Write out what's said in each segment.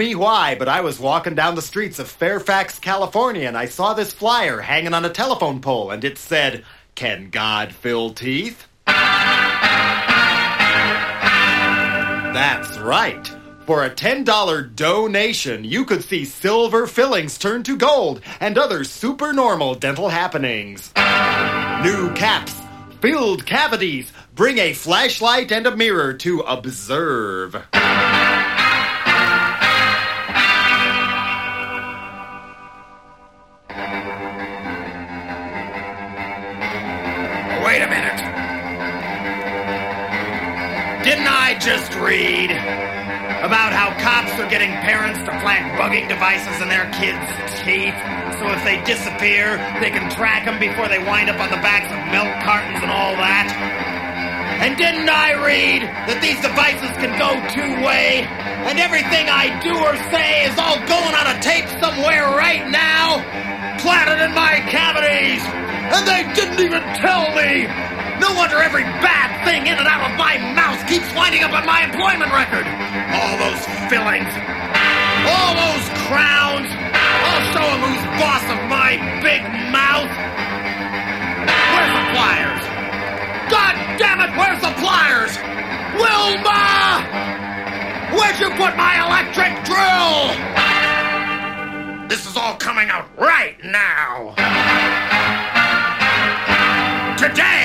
me why, but I was walking down the streets of Fairfax, California, and I saw this flyer hanging on a telephone pole, and it said, Can God fill teeth? That's right. For a $10 donation, you could see silver fillings turn to gold and other supernormal dental happenings. New caps, filled cavities, bring a flashlight and a mirror to observe. Just read about how cops are getting parents to plant bugging devices in their kids' teeth so if they disappear, they can track them before they wind up on the backs of milk cartons and all that? And didn't I read that these devices can go two way and everything I do or say is all going on a tape somewhere right now? Planted in my cavities! And they didn't even tell me! No wonder every bad thing in and out of my mouth keeps winding up on my employment record! All those fillings! All those crowns! I'll show 'em who's boss of my big mouth! Where's the pliers? God damn it, where's the pliers? Wilma! Where'd you put my electric drill? This is all coming out right now. Today!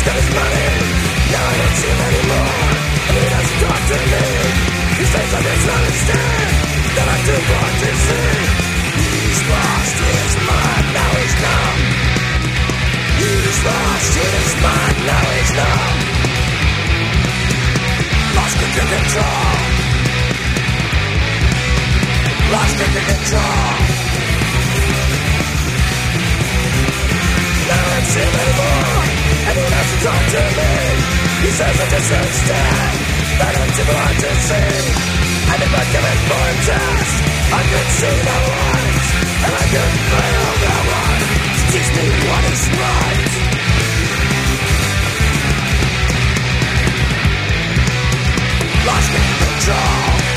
It's got his money Now I don't see him anymore he doesn't talk to me He says I misunderstand That I do want to see He's lost his mind Now he's numb He's lost his mind Now he's numb Lost control lost the control. Now I'm him anymore, and he doesn't talk to me. He says I just understand, that I'm too blind to see. And if I give it more test, I could see the light, and I could no one to teach me what is right. Lost in control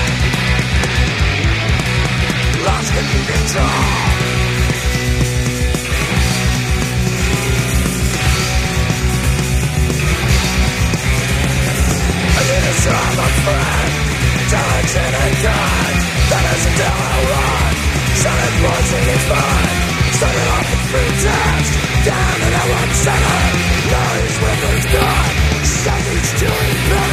lost in control. Need a friend, talented and kind. That isn't how I run. Started forcing his fun. Started off with free text, down in that one center. Now he's with his gun. Something's doing better.